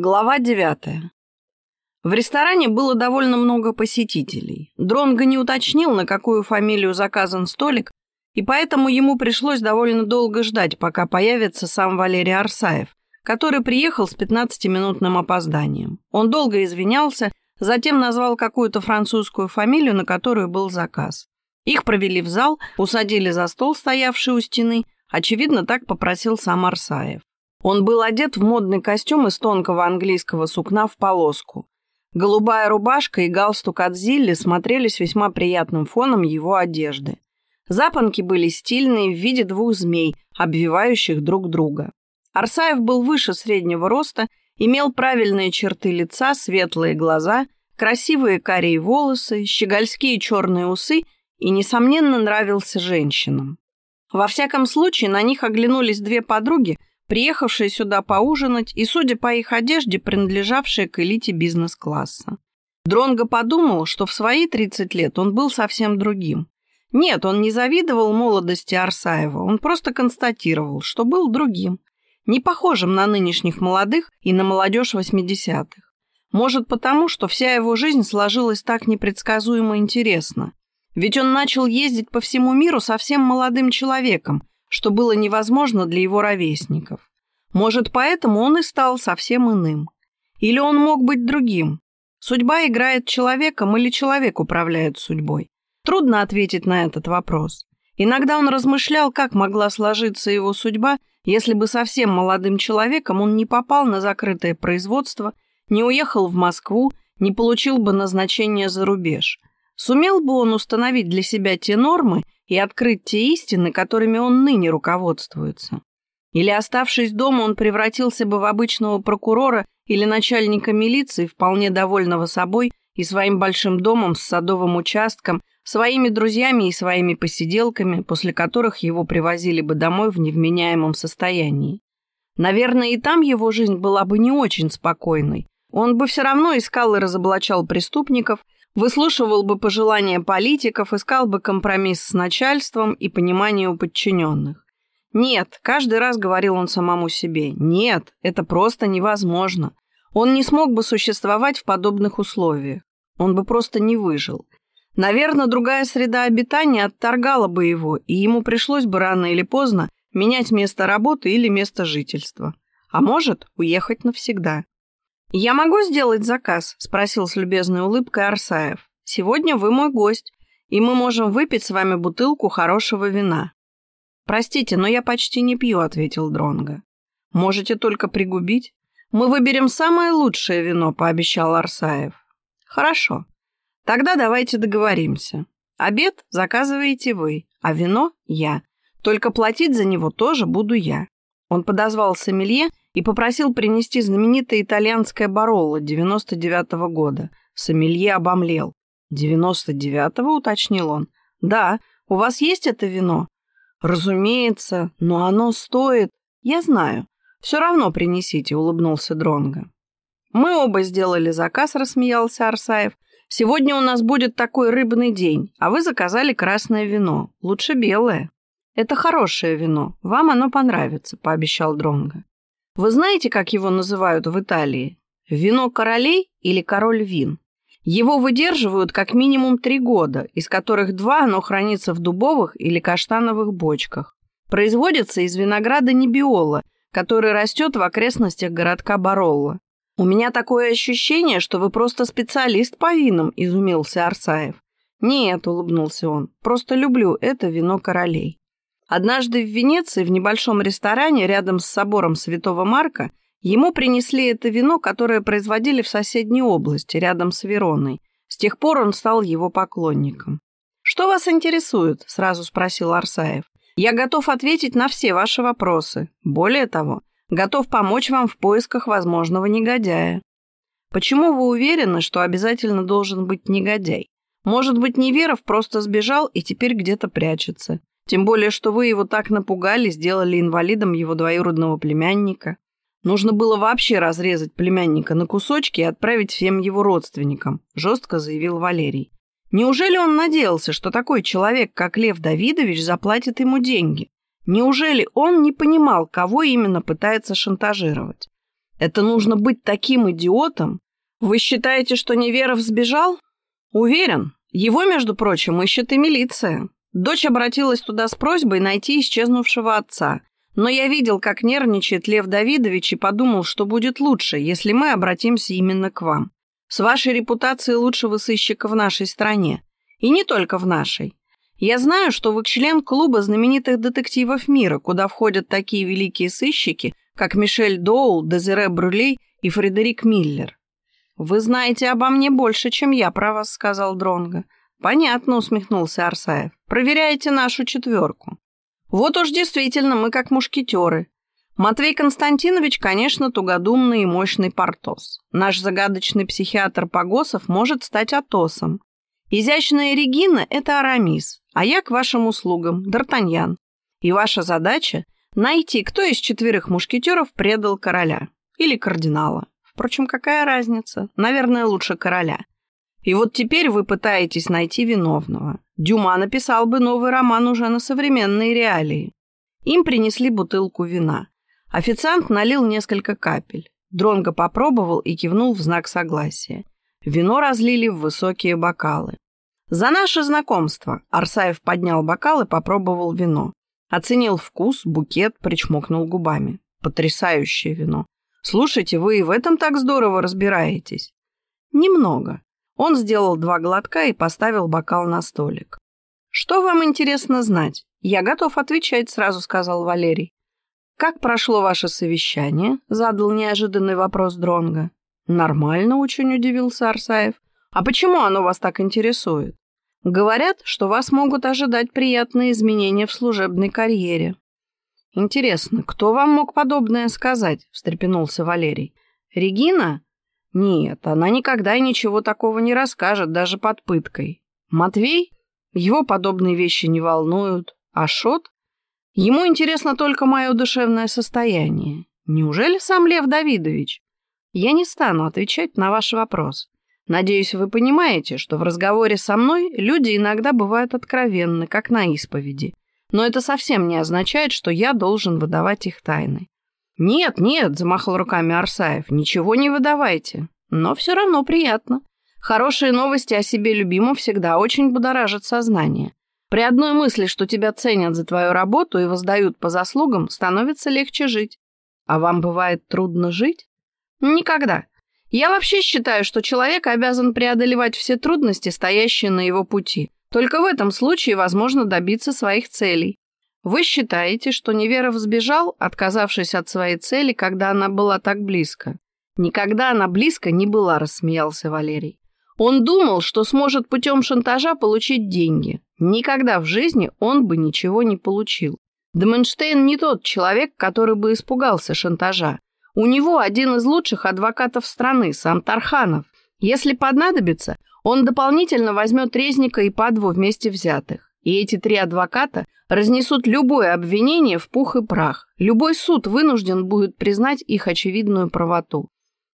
Глава девятая. В ресторане было довольно много посетителей. Дронго не уточнил, на какую фамилию заказан столик, и поэтому ему пришлось довольно долго ждать, пока появится сам Валерий Арсаев, который приехал с 15-минутным опозданием. Он долго извинялся, затем назвал какую-то французскую фамилию, на которую был заказ. Их провели в зал, усадили за стол, стоявший у стены. Очевидно, так попросил сам Арсаев. Он был одет в модный костюм из тонкого английского сукна в полоску. Голубая рубашка и галстук от Зилли смотрелись весьма приятным фоном его одежды. Запонки были стильные в виде двух змей, обвивающих друг друга. Арсаев был выше среднего роста, имел правильные черты лица, светлые глаза, красивые карие волосы, щегольские черные усы и, несомненно, нравился женщинам. Во всяком случае, на них оглянулись две подруги, приехавшие сюда поужинать и, судя по их одежде, принадлежавшие к элите бизнес-класса. Дронго подумал, что в свои 30 лет он был совсем другим. Нет, он не завидовал молодости Арсаева, он просто констатировал, что был другим, не похожим на нынешних молодых и на молодежь 80-х. Может потому, что вся его жизнь сложилась так непредсказуемо интересно. Ведь он начал ездить по всему миру совсем молодым человеком, что было невозможно для его ровесников. Может, поэтому он и стал совсем иным. Или он мог быть другим. Судьба играет человеком или человек управляет судьбой. Трудно ответить на этот вопрос. Иногда он размышлял, как могла сложиться его судьба, если бы совсем молодым человеком он не попал на закрытое производство, не уехал в Москву, не получил бы назначение за рубеж. Сумел бы он установить для себя те нормы и открыть те истины, которыми он ныне руководствуется. Или, оставшись дома, он превратился бы в обычного прокурора или начальника милиции, вполне довольного собой и своим большим домом с садовым участком, своими друзьями и своими посиделками, после которых его привозили бы домой в невменяемом состоянии. Наверное, и там его жизнь была бы не очень спокойной. Он бы все равно искал и разоблачал преступников – выслушивал бы пожелания политиков, искал бы компромисс с начальством и понимание у подчиненных. Нет, каждый раз говорил он самому себе, нет, это просто невозможно. Он не смог бы существовать в подобных условиях. Он бы просто не выжил. Наверное, другая среда обитания отторгала бы его, и ему пришлось бы рано или поздно менять место работы или место жительства. А может, уехать навсегда. «Я могу сделать заказ?» – спросил с любезной улыбкой Арсаев. «Сегодня вы мой гость, и мы можем выпить с вами бутылку хорошего вина». «Простите, но я почти не пью», – ответил Дронго. «Можете только пригубить. Мы выберем самое лучшее вино», – пообещал Арсаев. «Хорошо. Тогда давайте договоримся. Обед заказываете вы, а вино – я. Только платить за него тоже буду я». Он подозвал сомелье и попросил принести знаменитое итальянское Баролло 99-го года. Сомелье обомлел. «99-го?» — уточнил он. «Да. У вас есть это вино?» «Разумеется. Но оно стоит...» «Я знаю. Все равно принесите», — улыбнулся Дронго. «Мы оба сделали заказ», — рассмеялся Арсаев. «Сегодня у нас будет такой рыбный день, а вы заказали красное вино. Лучше белое». «Это хорошее вино. Вам оно понравится», — пообещал Дронго. Вы знаете, как его называют в Италии? Вино королей или король вин? Его выдерживают как минимум три года, из которых два оно хранится в дубовых или каштановых бочках. Производится из винограда небиола, который растет в окрестностях городка Баролла. «У меня такое ощущение, что вы просто специалист по винам», – изумился Арсаев. «Нет», – улыбнулся он, – «просто люблю это вино королей». Однажды в Венеции в небольшом ресторане рядом с собором Святого Марка ему принесли это вино, которое производили в соседней области, рядом с Вероной. С тех пор он стал его поклонником. «Что вас интересует?» – сразу спросил Арсаев. «Я готов ответить на все ваши вопросы. Более того, готов помочь вам в поисках возможного негодяя». «Почему вы уверены, что обязательно должен быть негодяй? Может быть, Неверов просто сбежал и теперь где-то прячется. Тем более, что вы его так напугали, сделали инвалидом его двоюродного племянника. Нужно было вообще разрезать племянника на кусочки и отправить всем его родственникам, жестко заявил Валерий. Неужели он надеялся, что такой человек, как Лев Давидович, заплатит ему деньги? Неужели он не понимал, кого именно пытается шантажировать? Это нужно быть таким идиотом? Вы считаете, что Неверов сбежал? Уверен. Его, между прочим, ищет и милиция. Дочь обратилась туда с просьбой найти исчезнувшего отца. Но я видел, как нервничает Лев Давидович и подумал, что будет лучше, если мы обратимся именно к вам. С вашей репутацией лучшего сыщика в нашей стране. И не только в нашей. Я знаю, что вы член клуба знаменитых детективов мира, куда входят такие великие сыщики, как Мишель Доул, Дезире Брулей и Фредерик Миллер. Вы знаете обо мне больше, чем я про вас, сказал Дронго. Понятно, усмехнулся Арсаев. Проверяете нашу четверку. Вот уж действительно мы как мушкетеры. Матвей Константинович, конечно, тугодумный и мощный Портос. Наш загадочный психиатр Погосов может стать Атосом. Изящная Регина — это Арамис, а я к вашим услугам, Д'Артаньян. И ваша задача — найти, кто из четверых мушкетеров предал короля. Или кардинала. Впрочем, какая разница? Наверное, лучше короля. И вот теперь вы пытаетесь найти виновного. Дюма написал бы новый роман уже на современные реалии. Им принесли бутылку вина. Официант налил несколько капель. Дронго попробовал и кивнул в знак согласия. Вино разлили в высокие бокалы. «За наше знакомство!» Арсаев поднял бокал и попробовал вино. Оценил вкус, букет, причмокнул губами. Потрясающее вино. «Слушайте, вы и в этом так здорово разбираетесь?» «Немного». Он сделал два глотка и поставил бокал на столик. «Что вам интересно знать?» «Я готов отвечать», — сразу сказал Валерий. «Как прошло ваше совещание?» — задал неожиданный вопрос Дронга. «Нормально», — очень удивился Арсаев. «А почему оно вас так интересует?» «Говорят, что вас могут ожидать приятные изменения в служебной карьере». «Интересно, кто вам мог подобное сказать?» — встрепенулся Валерий. «Регина?» «Нет, она никогда и ничего такого не расскажет, даже под пыткой. Матвей? Его подобные вещи не волнуют. А Шот? Ему интересно только мое душевное состояние. Неужели сам Лев Давидович? Я не стану отвечать на ваш вопрос. Надеюсь, вы понимаете, что в разговоре со мной люди иногда бывают откровенны, как на исповеди. Но это совсем не означает, что я должен выдавать их тайны. «Нет, нет», — замахал руками Арсаев, — «ничего не выдавайте. Но все равно приятно. Хорошие новости о себе любимом всегда очень будоражат сознание. При одной мысли, что тебя ценят за твою работу и воздают по заслугам, становится легче жить. А вам бывает трудно жить? Никогда. Я вообще считаю, что человек обязан преодолевать все трудности, стоящие на его пути. Только в этом случае возможно добиться своих целей. Вы считаете, что Неверов сбежал, отказавшись от своей цели, когда она была так близко? Никогда она близко не была, рассмеялся Валерий. Он думал, что сможет путем шантажа получить деньги. Никогда в жизни он бы ничего не получил. Деменштейн не тот человек, который бы испугался шантажа. У него один из лучших адвокатов страны, сам Тарханов. Если понадобится, он дополнительно возьмет Резника и Падву вместе взятых. И эти три адвоката разнесут любое обвинение в пух и прах. Любой суд вынужден будет признать их очевидную правоту.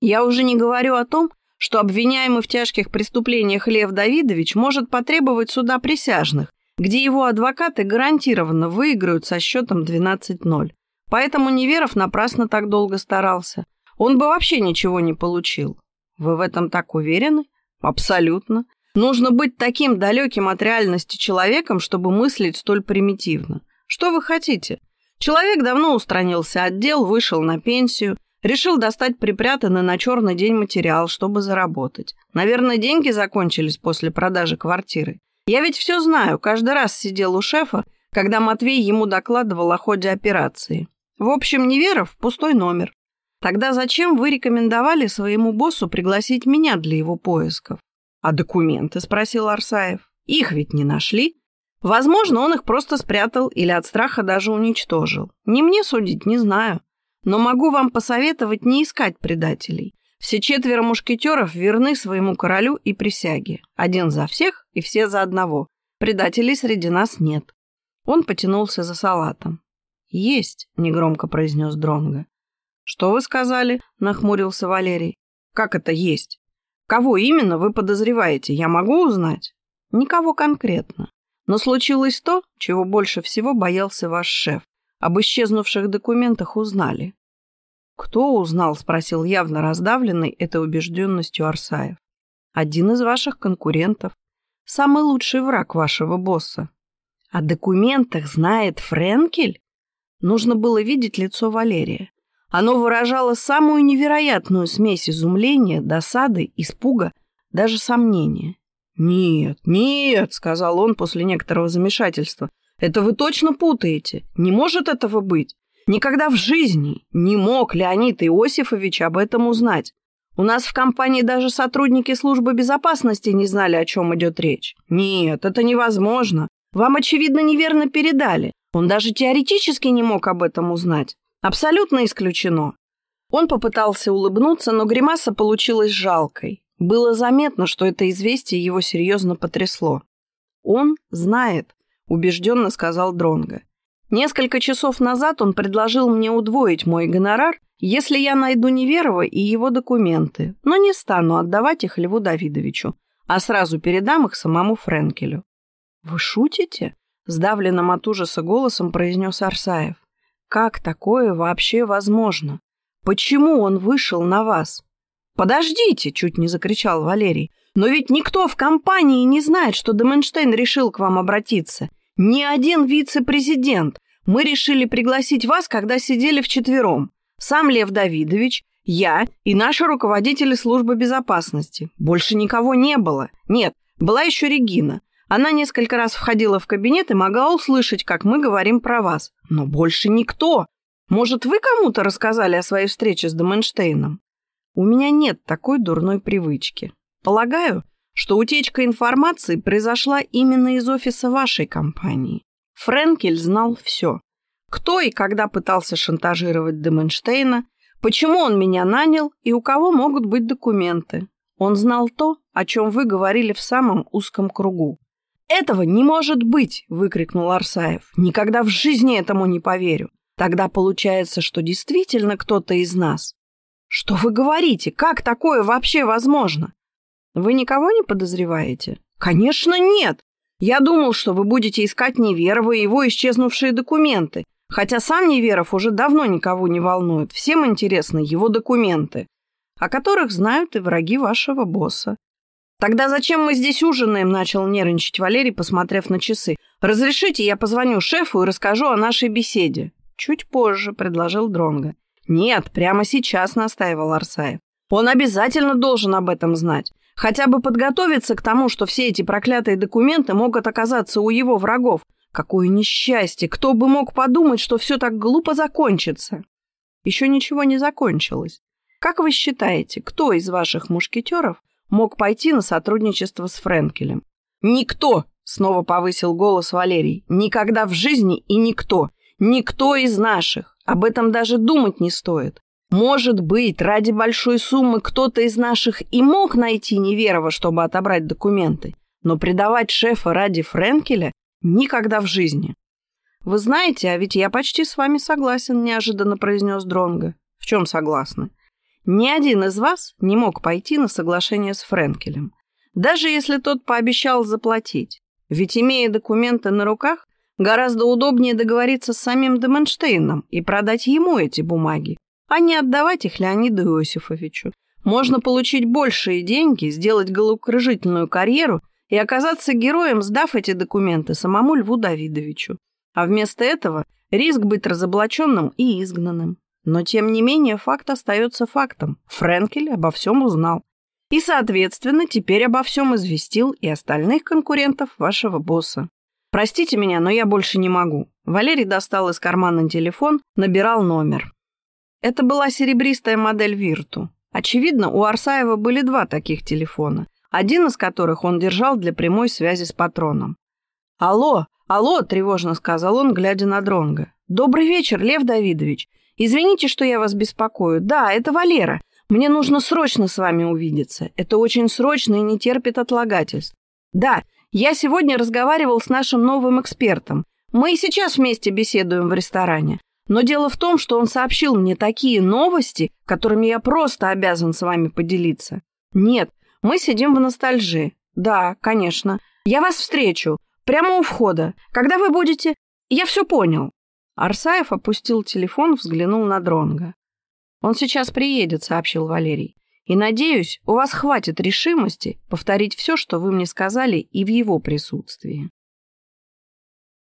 Я уже не говорю о том, что обвиняемый в тяжких преступлениях Лев Давидович может потребовать суда присяжных, где его адвокаты гарантированно выиграют со счетом 12-0. Поэтому Неверов напрасно так долго старался. Он бы вообще ничего не получил. Вы в этом так уверены? Абсолютно. Нужно быть таким далеким от реальности человеком, чтобы мыслить столь примитивно. Что вы хотите? Человек давно устранился от дел, вышел на пенсию, Решил достать припрятанный на черный день материал, чтобы заработать. Наверное, деньги закончились после продажи квартиры. Я ведь все знаю, каждый раз сидел у шефа, когда Матвей ему докладывал о ходе операции. В общем, Неверов – пустой номер. Тогда зачем вы рекомендовали своему боссу пригласить меня для его поисков? А документы, спросил Арсаев. Их ведь не нашли. Возможно, он их просто спрятал или от страха даже уничтожил. Не мне судить, не знаю. Но могу вам посоветовать не искать предателей. Все четверо мушкетеров верны своему королю и присяге. Один за всех и все за одного. Предателей среди нас нет. Он потянулся за салатом. «Есть», — негромко произнес Дронго. «Что вы сказали?» — нахмурился Валерий. «Как это есть? Кого именно вы подозреваете? Я могу узнать?» «Никого конкретно. Но случилось то, чего больше всего боялся ваш шеф. Об исчезнувших документах узнали. «Кто узнал?» — спросил явно раздавленный этой убежденностью Арсаев. «Один из ваших конкурентов. Самый лучший враг вашего босса». «О документах знает Френкель?» Нужно было видеть лицо Валерия. Оно выражало самую невероятную смесь изумления, досады, испуга, даже сомнения. «Нет, нет», — сказал он после некоторого замешательства, — «это вы точно путаете. Не может этого быть. Никогда в жизни не мог Леонид Иосифович об этом узнать. У нас в компании даже сотрудники службы безопасности не знали, о чем идет речь. Нет, это невозможно. Вам, очевидно, неверно передали. Он даже теоретически не мог об этом узнать. Абсолютно исключено. Он попытался улыбнуться, но гримаса получилась жалкой. Было заметно, что это известие его серьезно потрясло. «Он знает», — убежденно сказал Дронго. «Несколько часов назад он предложил мне удвоить мой гонорар, если я найду Неверова и его документы, но не стану отдавать их Льву Давидовичу, а сразу передам их самому Френкелю». «Вы шутите?» — сдавленным от ужаса голосом произнес Арсаев. «Как такое вообще возможно? Почему он вышел на вас?» «Подождите!» — чуть не закричал Валерий. «Но ведь никто в компании не знает, что Деменштейн решил к вам обратиться. Ни один вице-президент. Мы решили пригласить вас, когда сидели вчетвером. Сам Лев Давидович, я и наши руководители службы безопасности. Больше никого не было. Нет, была еще Регина. Она несколько раз входила в кабинет и могла услышать, как мы говорим про вас. Но больше никто. Может, вы кому-то рассказали о своей встрече с Деменштейном? У меня нет такой дурной привычки. Полагаю, что утечка информации произошла именно из офиса вашей компании. Френкель знал все. Кто и когда пытался шантажировать Деменштейна, почему он меня нанял и у кого могут быть документы. Он знал то, о чем вы говорили в самом узком кругу. «Этого не может быть!» — выкрикнул Арсаев. «Никогда в жизни этому не поверю. Тогда получается, что действительно кто-то из нас «Что вы говорите? Как такое вообще возможно?» «Вы никого не подозреваете?» «Конечно нет! Я думал, что вы будете искать Неверова и его исчезнувшие документы, хотя сам Неверов уже давно никого не волнует. Всем интересны его документы, о которых знают и враги вашего босса. «Тогда зачем мы здесь ужинаем?» – начал нервничать Валерий, посмотрев на часы. «Разрешите, я позвоню шефу и расскажу о нашей беседе». «Чуть позже», – предложил Дронго. «Нет, прямо сейчас», — настаивал Арсаев. «Он обязательно должен об этом знать. Хотя бы подготовиться к тому, что все эти проклятые документы могут оказаться у его врагов. Какое несчастье! Кто бы мог подумать, что все так глупо закончится?» Еще ничего не закончилось. Как вы считаете, кто из ваших мушкетеров мог пойти на сотрудничество с Френкелем? «Никто!» — снова повысил голос Валерий. «Никогда в жизни и никто! Никто из наших! Об этом даже думать не стоит. Может быть, ради большой суммы кто-то из наших и мог найти Неверова, чтобы отобрать документы, но предавать шефа ради Френкеля никогда в жизни. «Вы знаете, а ведь я почти с вами согласен», — неожиданно произнес Дронго. «В чем согласны?» «Ни один из вас не мог пойти на соглашение с Френкелем, даже если тот пообещал заплатить. Ведь, имея документы на руках, Гораздо удобнее договориться с самим Деменштейном и продать ему эти бумаги, а не отдавать их Леониду Иосифовичу. Можно получить большие деньги, сделать головокружительную карьеру и оказаться героем, сдав эти документы самому Льву Давидовичу. А вместо этого риск быть разоблаченным и изгнанным. Но, тем не менее, факт остается фактом. Френкель обо всем узнал. И, соответственно, теперь обо всем известил и остальных конкурентов вашего босса. «Простите меня, но я больше не могу». Валерий достал из кармана телефон, набирал номер. Это была серебристая модель «Вирту». Очевидно, у Арсаева были два таких телефона, один из которых он держал для прямой связи с патроном. «Алло, алло!» – тревожно сказал он, глядя на Дронга. «Добрый вечер, Лев Давидович. Извините, что я вас беспокою. Да, это Валера. Мне нужно срочно с вами увидеться. Это очень срочно и не терпит отлагательств. Да, я сегодня разговаривал с нашим новым экспертом. Мы и сейчас вместе беседуем в ресторане. Но дело в том, что он сообщил мне такие новости, которыми я просто обязан с вами поделиться. Нет, мы сидим в ностальжи. Да, конечно. Я вас встречу. Прямо у входа. Когда вы будете... Я все понял. Арсаев опустил телефон, взглянул на Дронга. «Он сейчас приедет», — сообщил Валерий. «И, надеюсь, у вас хватит решимости повторить все, что вы мне сказали, и в его присутствии».